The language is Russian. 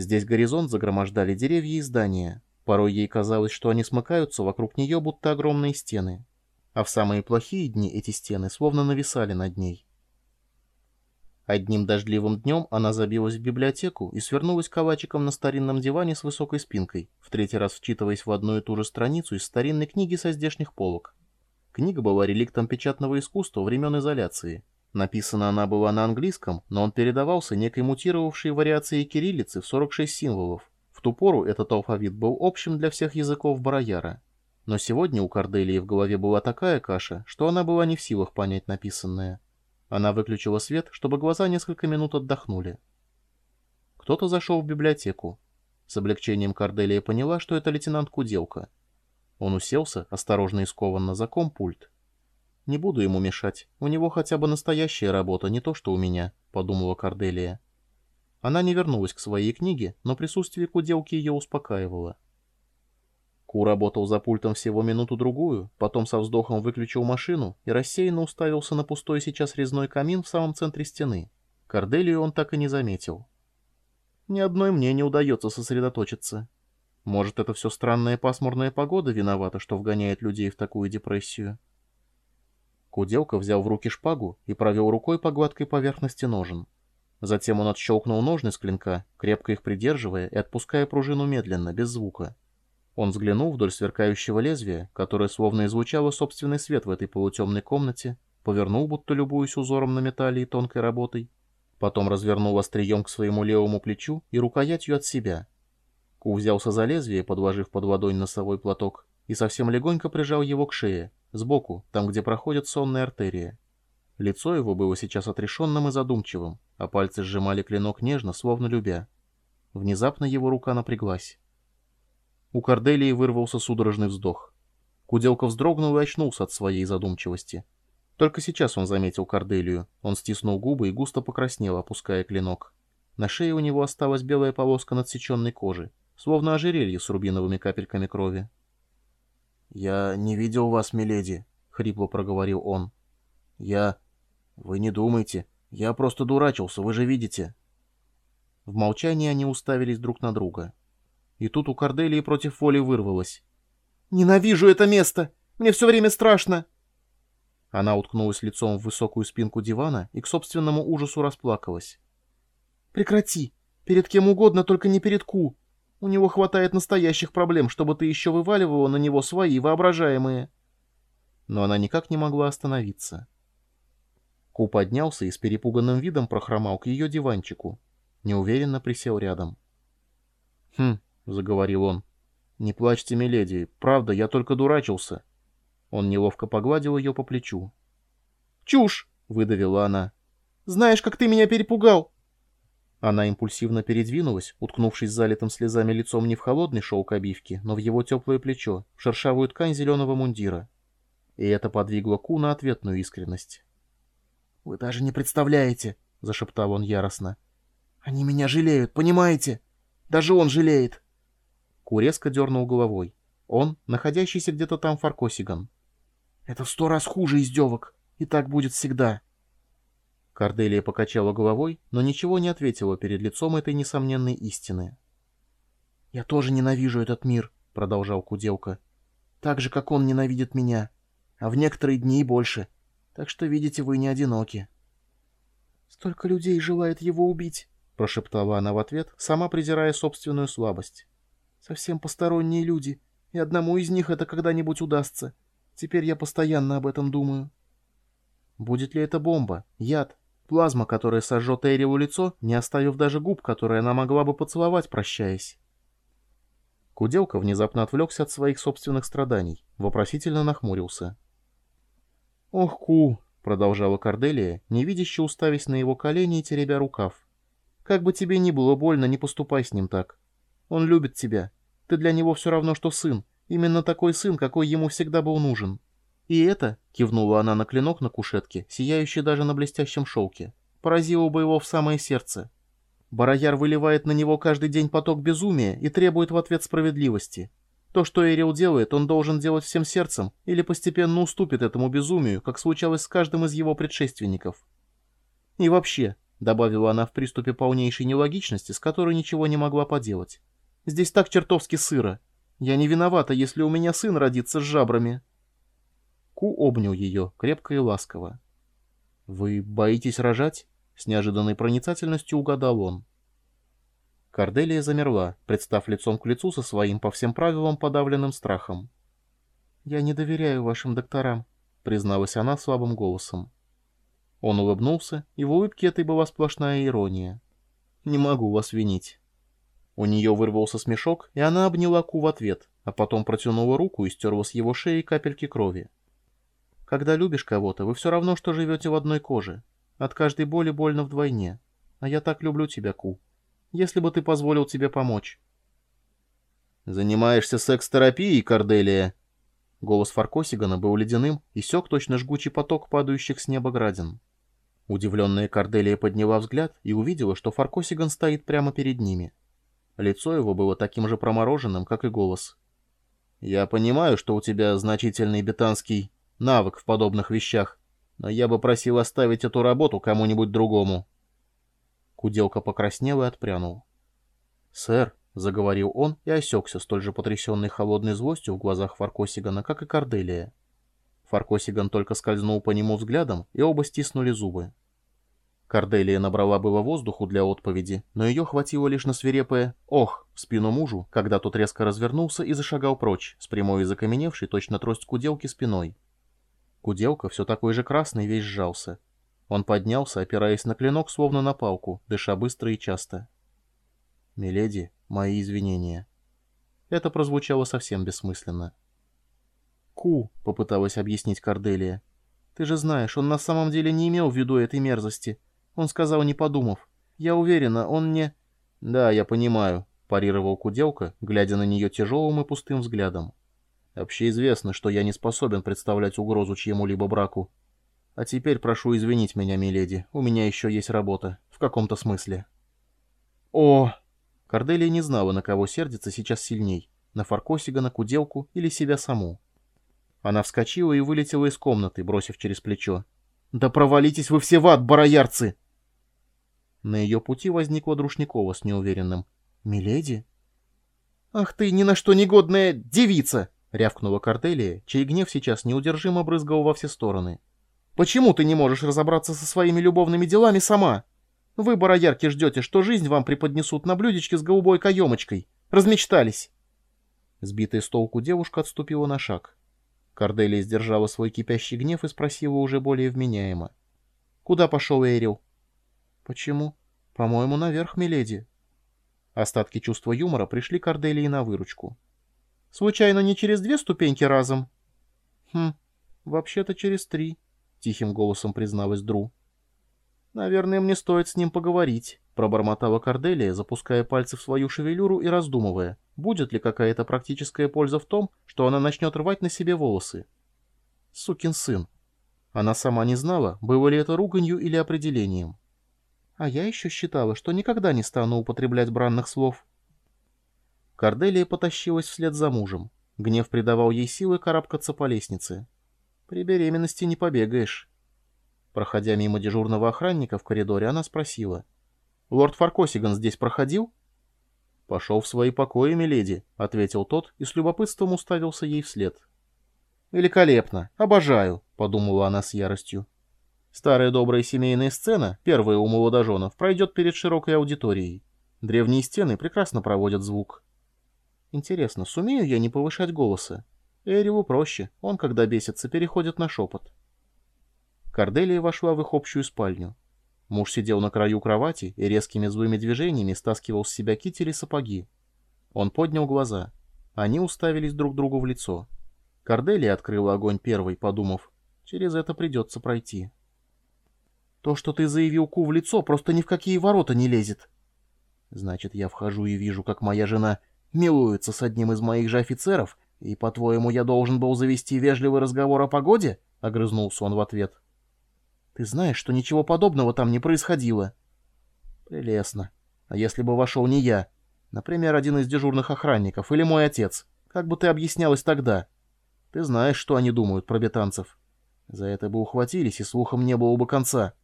Здесь горизонт загромождали деревья и здания. Порой ей казалось, что они смыкаются вокруг нее, будто огромные стены. А в самые плохие дни эти стены словно нависали над ней. Одним дождливым днем она забилась в библиотеку и свернулась калачиком на старинном диване с высокой спинкой, в третий раз вчитываясь в одну и ту же страницу из старинной книги со здешних полок. Книга была реликтом печатного искусства времен изоляции. Написана она была на английском, но он передавался некой мутировавшей вариацией кириллицы в 46 символов. В ту пору этот алфавит был общим для всех языков Барояра. Но сегодня у Корделии в голове была такая каша, что она была не в силах понять написанное. Она выключила свет, чтобы глаза несколько минут отдохнули. Кто-то зашел в библиотеку. С облегчением Корделия поняла, что это лейтенант Куделка. Он уселся, осторожно и скованно, за компульт. «Не буду ему мешать. У него хотя бы настоящая работа, не то что у меня», — подумала Корделия. Она не вернулась к своей книге, но присутствие куделки ее успокаивало. Ку работал за пультом всего минуту-другую, потом со вздохом выключил машину и рассеянно уставился на пустой сейчас резной камин в самом центре стены. Корделию он так и не заметил. Ни одной мне не удается сосредоточиться. Может, это все странная пасмурная погода виновата, что вгоняет людей в такую депрессию? Куделка взял в руки шпагу и провел рукой по гладкой поверхности ножен. Затем он отщелкнул ножны с клинка, крепко их придерживая и отпуская пружину медленно, без звука. Он взглянул вдоль сверкающего лезвия, которое словно излучало собственный свет в этой полутемной комнате, повернул, будто любуясь узором на металле и тонкой работой, потом развернул острием к своему левому плечу и рукоятью от себя. Ку взялся за лезвие, подложив под ладонь носовой платок, и совсем легонько прижал его к шее, сбоку, там, где проходит сонная артерия. Лицо его было сейчас отрешенным и задумчивым, а пальцы сжимали клинок нежно, словно любя. Внезапно его рука напряглась. У Корделии вырвался судорожный вздох. Куделка вздрогнул и очнулся от своей задумчивости. Только сейчас он заметил Корделию. Он стиснул губы и густо покраснел, опуская клинок. На шее у него осталась белая полоска надсеченной кожи, словно ожерелье с рубиновыми капельками крови. «Я не видел вас, миледи», — хрипло проговорил он. «Я... Вы не думайте. Я просто дурачился, вы же видите». В молчании они уставились друг на друга. И тут у Корделии против воли вырвалось. «Ненавижу это место! Мне все время страшно!» Она уткнулась лицом в высокую спинку дивана и к собственному ужасу расплакалась. «Прекрати! Перед кем угодно, только не перед Ку!» У него хватает настоящих проблем, чтобы ты еще вываливала на него свои воображаемые. Но она никак не могла остановиться. Ку поднялся и с перепуганным видом прохромал к ее диванчику. Неуверенно присел рядом. «Хм», — заговорил он, — «не плачьте, миледи, правда, я только дурачился». Он неловко погладил ее по плечу. «Чушь!» — выдавила она. «Знаешь, как ты меня перепугал!» Она импульсивно передвинулась, уткнувшись залитым слезами лицом не в холодный шелк обивки, но в его теплое плечо, в шершавую ткань зеленого мундира. И это подвигло Ку на ответную искренность. «Вы даже не представляете!» — зашептал он яростно. «Они меня жалеют, понимаете? Даже он жалеет!» Ку резко дернул головой. Он, находящийся где-то там Фаркосиган. «Это в сто раз хуже издевок, и так будет всегда!» Корделия покачала головой, но ничего не ответила перед лицом этой несомненной истины. «Я тоже ненавижу этот мир», — продолжал Куделка. «Так же, как он ненавидит меня. А в некоторые дни и больше. Так что, видите, вы не одиноки». «Столько людей желает его убить», — прошептала она в ответ, сама презирая собственную слабость. «Совсем посторонние люди, и одному из них это когда-нибудь удастся. Теперь я постоянно об этом думаю». «Будет ли это бомба? Яд? Плазма, которая сожжет Эрилу лицо, не оставив даже губ, которые она могла бы поцеловать, прощаясь. Куделка внезапно отвлекся от своих собственных страданий, вопросительно нахмурился. «Ох, Ку!» — продолжала Корделия, невидяще уставясь на его колени и теребя рукав. «Как бы тебе ни было больно, не поступай с ним так. Он любит тебя. Ты для него все равно, что сын. Именно такой сын, какой ему всегда был нужен. И это, кивнула она на клинок на кушетке, сияющий даже на блестящем шелке, поразило бы его в самое сердце. Барояр выливает на него каждый день поток безумия и требует в ответ справедливости. То, что Эрил делает, он должен делать всем сердцем или постепенно уступит этому безумию, как случалось с каждым из его предшественников. И вообще, добавила она в приступе полнейшей нелогичности, с которой ничего не могла поделать. «Здесь так чертовски сыро. Я не виновата, если у меня сын родится с жабрами». Ку обнял ее, крепко и ласково. «Вы боитесь рожать?» — с неожиданной проницательностью угадал он. Корделия замерла, представ лицом к лицу со своим по всем правилам подавленным страхом. «Я не доверяю вашим докторам», — призналась она слабым голосом. Он улыбнулся, и в улыбке этой была сплошная ирония. «Не могу вас винить». У нее вырвался смешок, и она обняла Ку в ответ, а потом протянула руку и стерла с его шеи капельки крови. «Когда любишь кого-то, вы все равно, что живете в одной коже. От каждой боли больно вдвойне. А я так люблю тебя, Ку. Если бы ты позволил тебе помочь». «Занимаешься секс-терапией, Корделия?» Голос Фаркосигана был ледяным и сёк точно жгучий поток падающих с неба градин. Удивленная Корделия подняла взгляд и увидела, что Фаркосиган стоит прямо перед ними. Лицо его было таким же промороженным, как и голос. «Я понимаю, что у тебя значительный бетанский навык в подобных вещах, но я бы просил оставить эту работу кому-нибудь другому». Куделка покраснел и отпрянул. «Сэр», — заговорил он и осекся, столь же потрясенный холодной злостью в глазах Фаркосигана, как и Корделия. Фаркосиган только скользнул по нему взглядом, и оба стиснули зубы. Корделия набрала было воздуху для отповеди, но ее хватило лишь на свирепое «ох» в спину мужу, когда тот резко развернулся и зашагал прочь, с прямой и закаменевшей точно трость куделки спиной. Куделка все такой же красный весь сжался. Он поднялся, опираясь на клинок, словно на палку, дыша быстро и часто. «Миледи, мои извинения». Это прозвучало совсем бессмысленно. «Ку», — попыталась объяснить Корделия. «Ты же знаешь, он на самом деле не имел в виду этой мерзости». Он сказал, не подумав. «Я уверена, он не...» «Да, я понимаю», — парировал Куделка, глядя на нее тяжелым и пустым взглядом. «Общеизвестно, что я не способен представлять угрозу чьему-либо браку. А теперь прошу извинить меня, миледи, у меня еще есть работа, в каком-то смысле». «О!» Корделия не знала, на кого сердится сейчас сильней, на Фаркосига, на Куделку или себя саму. Она вскочила и вылетела из комнаты, бросив через плечо. «Да провалитесь вы все в ад, бароярцы!» На ее пути возникла Друшникова с неуверенным. «Миледи?» «Ах ты, ни на что негодная девица!» — рявкнула Корделия, чей гнев сейчас неудержимо брызгал во все стороны. «Почему ты не можешь разобраться со своими любовными делами сама? Вы, бароярки, ждете, что жизнь вам преподнесут на блюдечке с голубой каемочкой. Размечтались!» Сбитая с толку девушка отступила на шаг. Корделия сдержала свой кипящий гнев и спросила уже более вменяемо. «Куда пошел Эрил?» «Почему? По-моему, наверх, миледи». Остатки чувства юмора пришли Корделии на выручку. «Случайно не через две ступеньки разом?» «Хм, вообще-то через три», — тихим голосом призналась Дру. «Наверное, мне стоит с ним поговорить», — пробормотала Корделия, запуская пальцы в свою шевелюру и раздумывая, будет ли какая-то практическая польза в том, что она начнет рвать на себе волосы. Сукин сын. Она сама не знала, было ли это руганью или определением. А я еще считала, что никогда не стану употреблять бранных слов. Корделия потащилась вслед за мужем. Гнев придавал ей силы карабкаться по лестнице. При беременности не побегаешь. Проходя мимо дежурного охранника в коридоре, она спросила. «Лорд Фаркосиган здесь проходил?» «Пошел в свои покои, миледи», — ответил тот и с любопытством уставился ей вслед. «Великолепно! Обожаю!» — подумала она с яростью. Старая добрая семейная сцена, первая у молодоженов, пройдет перед широкой аудиторией. Древние стены прекрасно проводят звук. Интересно, сумею я не повышать голоса? Эреву проще, он, когда бесится, переходит на шепот. Корделия вошла в их общую спальню. Муж сидел на краю кровати и резкими злыми движениями стаскивал с себя китель и сапоги. Он поднял глаза. Они уставились друг другу в лицо. Корделия открыла огонь первой, подумав, через это придется пройти. «То, что ты заявил Ку в лицо, просто ни в какие ворота не лезет». «Значит, я вхожу и вижу, как моя жена милуется с одним из моих же офицеров, и, по-твоему, я должен был завести вежливый разговор о погоде?» — огрызнулся он в ответ. Ты знаешь, что ничего подобного там не происходило. Прелестно. А если бы вошел не я? Например, один из дежурных охранников или мой отец? Как бы ты объяснялась тогда? Ты знаешь, что они думают про бетанцев. За это бы ухватились, и слухом не было бы конца.